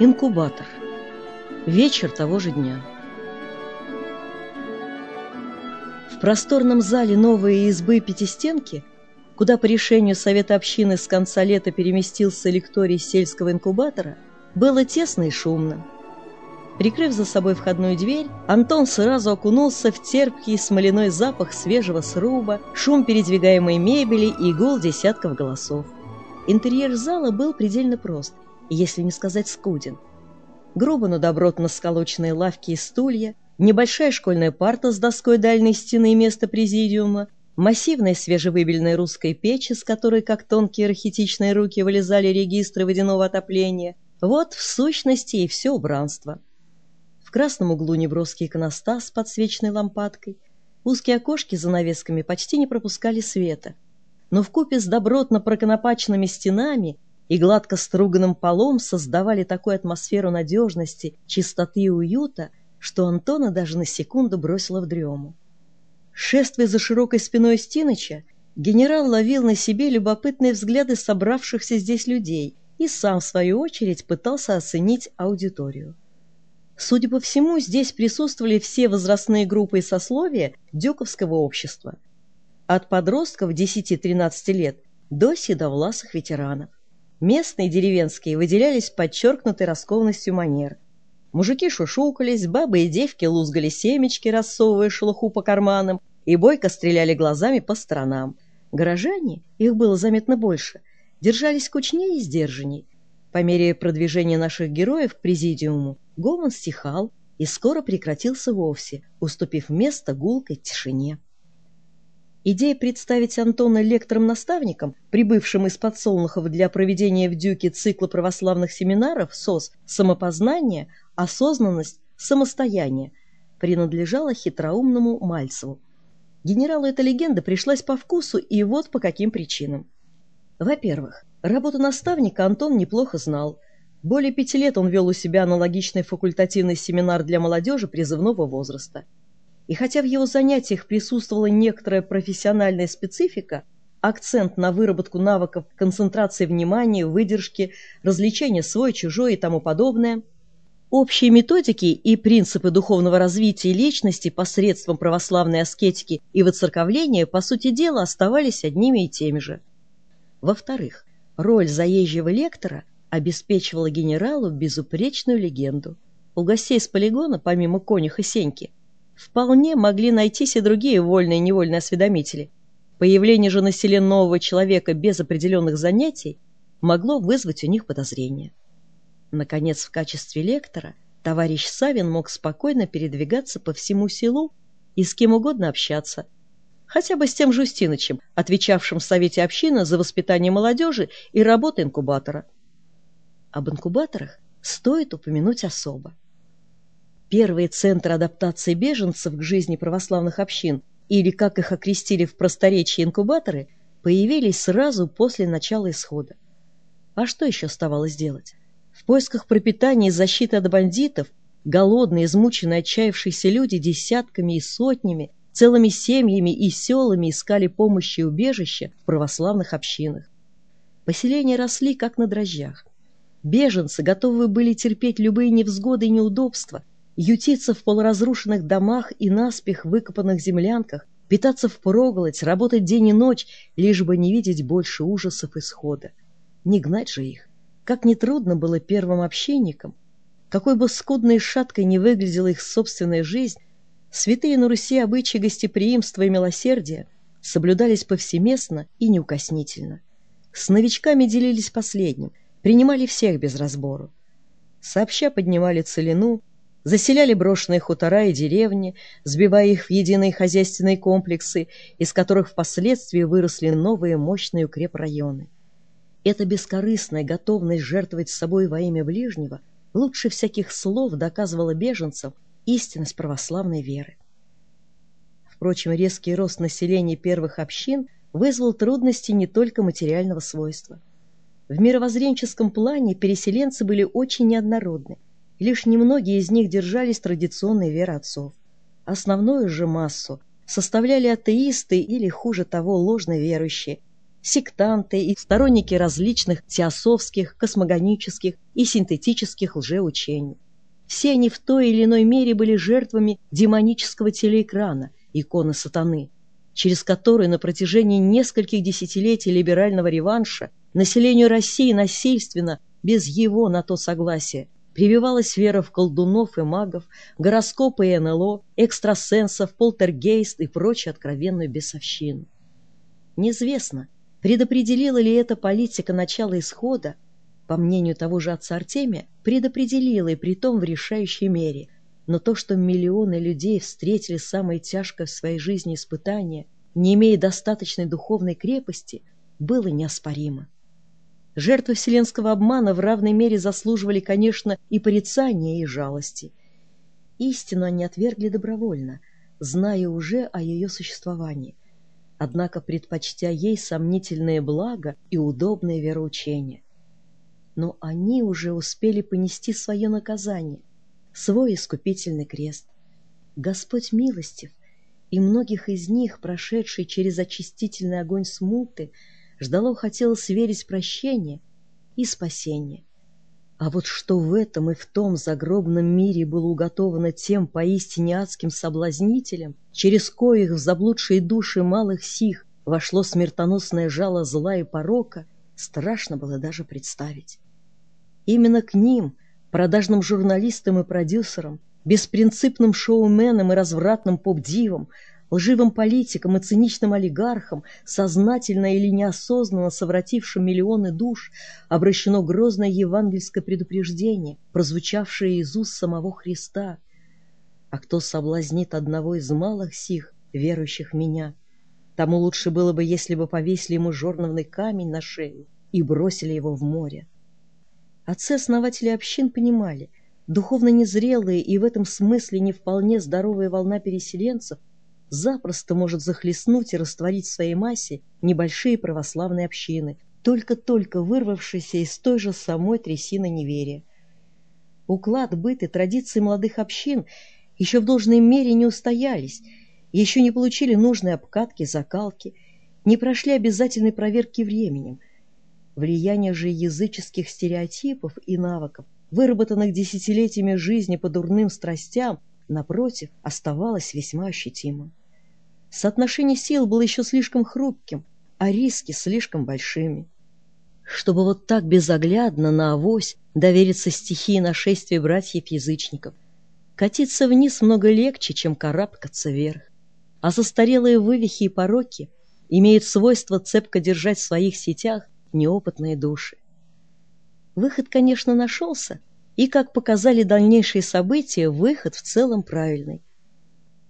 Инкубатор. Вечер того же дня. В просторном зале новой избы Пятистенки, куда по решению Совета общины с конца лета переместился лекторий сельского инкубатора, было тесно и шумно. Прикрыв за собой входную дверь, Антон сразу окунулся в терпкий смоляной запах свежего сруба, шум передвигаемой мебели и гул десятков голосов. Интерьер зала был предельно прост – если не сказать скуден. Грубо, но добротно сколоченные лавки и стулья, небольшая школьная парта с доской дальней стены и место президиума, массивная свежевыбеленная русская печь, из которой, как тонкие рахитичные руки, вылезали регистры водяного отопления. Вот, в сущности, и все убранство. В красном углу неброский иконостас с подсвеченной лампадкой. Узкие окошки за навесками почти не пропускали света. Но в купе с добротно проконопаченными стенами и гладко струганным полом создавали такую атмосферу надежности, чистоты и уюта, что Антона даже на секунду бросила в дрему. Шествуя за широкой спиной Стиныча, генерал ловил на себе любопытные взгляды собравшихся здесь людей и сам, в свою очередь, пытался оценить аудиторию. Судя по всему, здесь присутствовали все возрастные группы и сословия дюковского общества, от подростков 10-13 лет до седовласых ветеранов. Местные деревенские выделялись подчеркнутой раскованностью манер. Мужики шушукались, бабы и девки лузгали семечки, рассовывая шелуху по карманам, и бойко стреляли глазами по сторонам. Горожане, их было заметно больше, держались кучнее и сдержанней. По мере продвижения наших героев к президиуму гомон стихал и скоро прекратился вовсе, уступив место гулкой тишине. Идея представить Антона лектором-наставником, прибывшим из подсолнухов для проведения в Дюке цикла православных семинаров СОС «Самопознание», «Осознанность», «Самостояние» принадлежала хитроумному Мальцеву. Генералу эта легенда пришлась по вкусу, и вот по каким причинам. Во-первых, работу наставника Антон неплохо знал. Более пяти лет он вел у себя аналогичный факультативный семинар для молодежи призывного возраста – и хотя в его занятиях присутствовала некоторая профессиональная специфика, акцент на выработку навыков концентрации внимания, выдержки, развлечения свой-чужой и тому подобное, общие методики и принципы духовного развития личности посредством православной аскетики и воцерковления, по сути дела, оставались одними и теми же. Во-вторых, роль заезжего лектора обеспечивала генералу безупречную легенду. У гостей с полигона, помимо конюха Сеньки, Вполне могли найтись и другие вольные и невольные осведомители. Появление же на селе нового человека без определенных занятий могло вызвать у них подозрения. Наконец, в качестве лектора товарищ Савин мог спокойно передвигаться по всему селу и с кем угодно общаться, хотя бы с тем же Устинычем, отвечавшим в Совете общины за воспитание молодежи и работу инкубатора. Об инкубаторах стоит упомянуть особо. Первые центры адаптации беженцев к жизни православных общин, или, как их окрестили в просторечии инкубаторы, появились сразу после начала исхода. А что еще оставалось делать? В поисках пропитания и защиты от бандитов голодные, измученные, отчаявшиеся люди десятками и сотнями, целыми семьями и селами искали помощи и убежища в православных общинах. Поселения росли, как на дрожжах. Беженцы готовы были терпеть любые невзгоды и неудобства, ютиться в полуразрушенных домах и наспех выкопанных землянках, питаться впроголодь, работать день и ночь, лишь бы не видеть больше ужасов исхода. Не гнать же их. Как нетрудно было первым общинникам, какой бы скудной и шаткой не выглядела их собственная жизнь, святые на Руси обычаи гостеприимства и милосердия соблюдались повсеместно и неукоснительно. С новичками делились последним, принимали всех без разбору. Сообща поднимали целину, заселяли брошенные хутора и деревни, сбивая их в единые хозяйственные комплексы, из которых впоследствии выросли новые мощные укрепрайоны. Эта бескорыстная готовность жертвовать собой во имя ближнего лучше всяких слов доказывала беженцам истинность православной веры. Впрочем, резкий рост населения первых общин вызвал трудности не только материального свойства. В мировоззренческом плане переселенцы были очень неоднородны, Лишь немногие из них держались традиционной веры отцов. Основную же массу составляли атеисты или, хуже того, ложно верующие, сектанты и сторонники различных теософских, космогонических и синтетических лжеучений. Все они в той или иной мере были жертвами демонического телеэкрана, иконы сатаны, через который на протяжении нескольких десятилетий либерального реванша населению России насильственно, без его на то согласия, прививалась вера в колдунов и магов, гороскопы и НЛО, экстрасенсов, полтергейст и прочую откровенную бесовщину. Неизвестно, предопределила ли эта политика начало исхода, по мнению того же отца Артемия, предопределила и притом в решающей мере. Но то, что миллионы людей встретили самое тяжкое в своей жизни испытание, не имея достаточной духовной крепости, было неоспоримо. Жертвы вселенского обмана в равной мере заслуживали, конечно, и порицания, и жалости. Истину они отвергли добровольно, зная уже о ее существовании, однако предпочтя ей сомнительное благо и удобное вероучение но они уже успели понести свое наказание, свой искупительный крест. Господь милостив, и многих из них, прошедший через очистительный огонь смуты, ждало хотелось верить прощение и спасение. А вот что в этом и в том загробном мире было уготовано тем поистине адским соблазнителям, через коих в заблудшие души малых сих вошло смертоносное жало зла и порока, страшно было даже представить. Именно к ним, продажным журналистам и продюсерам, беспринципным шоуменам и развратным поп-дивам, лживым политикам и циничным олигархам, сознательно или неосознанно совратившим миллионы душ, обращено грозное евангельское предупреждение, прозвучавшее из уст самого Христа. А кто соблазнит одного из малых сих, верующих в меня, тому лучше было бы, если бы повесили ему жорновный камень на шею и бросили его в море. Отцы-основатели общин понимали, духовно незрелые и в этом смысле не вполне здоровая волна переселенцев запросто может захлестнуть и растворить в своей массе небольшие православные общины, только-только вырвавшиеся из той же самой трясины неверия. Уклад, быт и традиции молодых общин еще в должной мере не устоялись, еще не получили нужной обкатки, закалки, не прошли обязательной проверки временем – Влияние же языческих стереотипов и навыков, выработанных десятилетиями жизни по дурным страстям, напротив, оставалось весьма ощутимым. Соотношение сил было еще слишком хрупким, а риски слишком большими. Чтобы вот так безоглядно на авось довериться стихии нашествия братьев-язычников, катиться вниз много легче, чем карабкаться вверх. А застарелые вывихи и пороки имеют свойство цепко держать в своих сетях неопытные души. Выход, конечно, нашелся, и, как показали дальнейшие события, выход в целом правильный.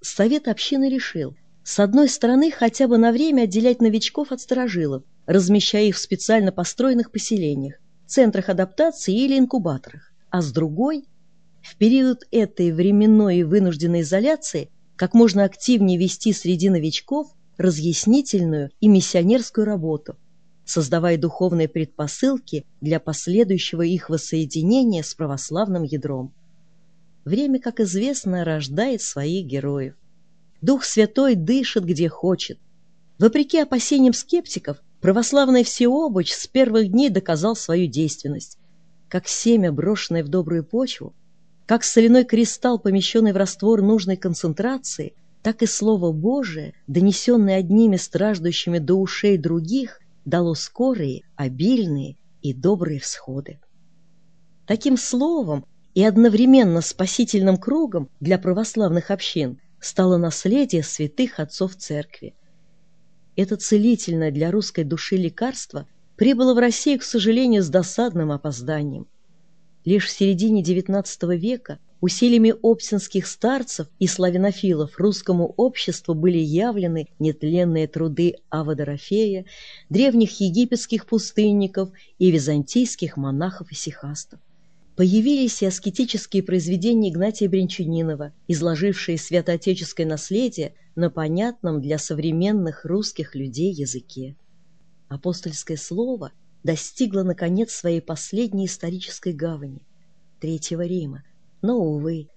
Совет общины решил, с одной стороны, хотя бы на время отделять новичков от сторожилов, размещая их в специально построенных поселениях, центрах адаптации или инкубаторах, а с другой, в период этой временной и вынужденной изоляции, как можно активнее вести среди новичков разъяснительную и миссионерскую работу, создавая духовные предпосылки для последующего их воссоединения с православным ядром. Время, как известно, рождает своих героев. Дух Святой дышит где хочет. Вопреки опасениям скептиков, православный всеобуч с первых дней доказал свою действенность. Как семя, брошенное в добрую почву, как соляной кристалл, помещенный в раствор нужной концентрации, так и Слово Божие, донесенное одними страждущими до ушей других, дало скорые, обильные и добрые всходы. Таким словом и одновременно спасительным кругом для православных общин стало наследие святых отцов церкви. Это целительное для русской души лекарство прибыло в Россию, к сожалению, с досадным опозданием. Лишь в середине XIX века Усилиями обсинских старцев и славянофилов русскому обществу были явлены нетленные труды Ава древних египетских пустынников и византийских монахов и сихастов. Появились и аскетические произведения Игнатия Бринчанинова, изложившие святоотеческое наследие на понятном для современных русских людей языке. Апостольское слово достигло, наконец, своей последней исторической гавани – Третьего Рима – но, увы,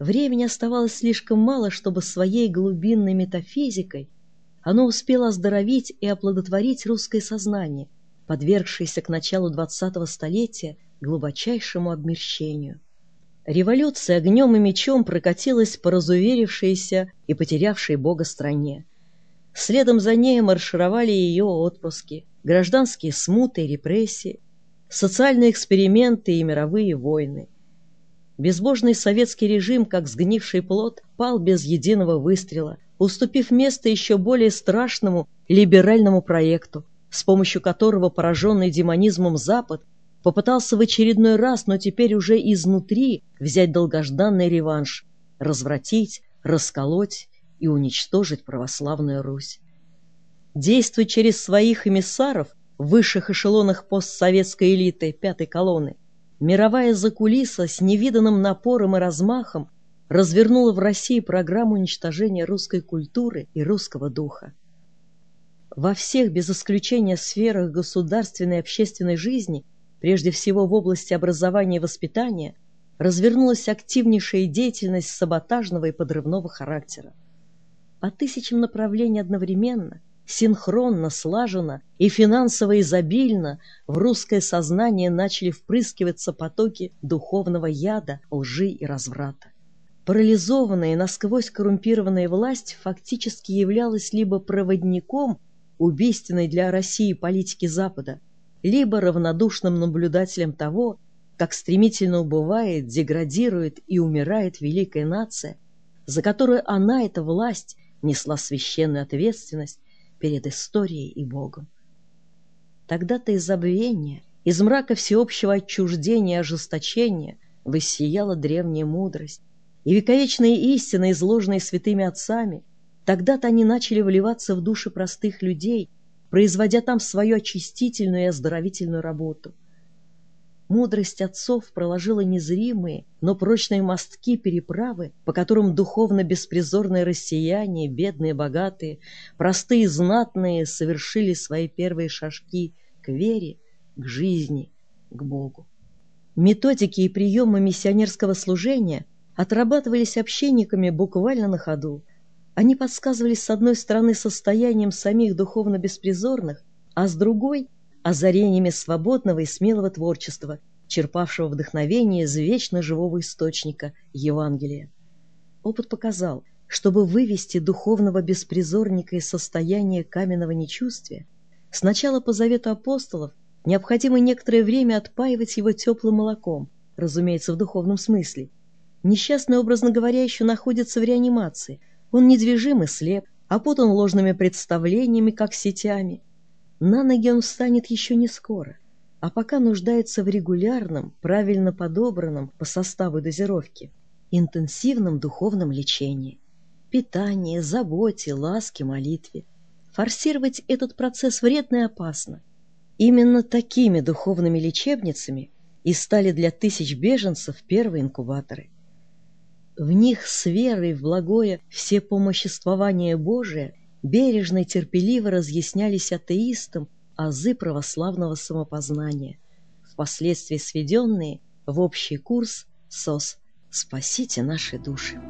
времени оставалось слишком мало, чтобы своей глубинной метафизикой оно успело оздоровить и оплодотворить русское сознание, подвергшееся к началу XX столетия глубочайшему обмерщению. Революция огнем и мечом прокатилась по разуверившейся и потерявшей Бога стране. Следом за ней маршировали ее отпуски, гражданские смуты и репрессии, социальные эксперименты и мировые войны. Безбожный советский режим, как сгнивший плод, пал без единого выстрела, уступив место еще более страшному либеральному проекту, с помощью которого пораженный демонизмом Запад попытался в очередной раз, но теперь уже изнутри, взять долгожданный реванш, развратить, расколоть и уничтожить православную Русь. Действуя через своих эмиссаров в высших эшелонах постсоветской элиты пятой колонны, мировая закулиса с невиданным напором и размахом развернула в России программу уничтожения русской культуры и русского духа. Во всех, без исключения, сферах государственной и общественной жизни, прежде всего в области образования и воспитания, развернулась активнейшая деятельность саботажного и подрывного характера. По тысячам направлений одновременно – синхронно, слаженно и финансово изобильно в русское сознание начали впрыскиваться потоки духовного яда, лжи и разврата. Парализованная и насквозь коррумпированная власть фактически являлась либо проводником убийственной для России политики Запада, либо равнодушным наблюдателем того, как стремительно убывает, деградирует и умирает великая нация, за которую она, эта власть, несла священную ответственность перед историей и Богом. Тогда-то из забвения, из мрака всеобщего отчуждения и ожесточения воссияла древняя мудрость, и вековечные истины, изложенные святыми отцами, тогда-то они начали вливаться в души простых людей, производя там свою очистительную и оздоровительную работу. Мудрость отцов проложила незримые, но прочные мостки переправы, по которым духовно беспризорные россияне, бедные, богатые, простые, знатные совершили свои первые шажки к вере, к жизни, к Богу. Методики и приемы миссионерского служения отрабатывались общенниками буквально на ходу. Они подсказывались с одной стороны состоянием самих духовно беспризорных, а с другой озарениями свободного и смелого творчества, черпавшего вдохновение из вечно живого источника Евангелия. Опыт показал, чтобы вывести духовного беспризорника из состояния каменного нечувствия, сначала по завету апостолов необходимо некоторое время отпаивать его теплым молоком, разумеется, в духовном смысле. Несчастный, образно говоря, еще находится в реанимации. Он недвижим и слеп, опутан ложными представлениями, как сетями, на ноги он встанет еще не скоро, а пока нуждается в регулярном, правильно подобранном по составу дозировки, интенсивном духовном лечении, питании, заботе, ласке, молитве. Форсировать этот процесс вредно и опасно. Именно такими духовными лечебницами и стали для тысяч беженцев первые инкубаторы. В них с верой в благое все помоществование Божие – бережно и терпеливо разъяснялись атеистам азы православного самопознания, впоследствии сведенные в общий курс СОС «Спасите наши души».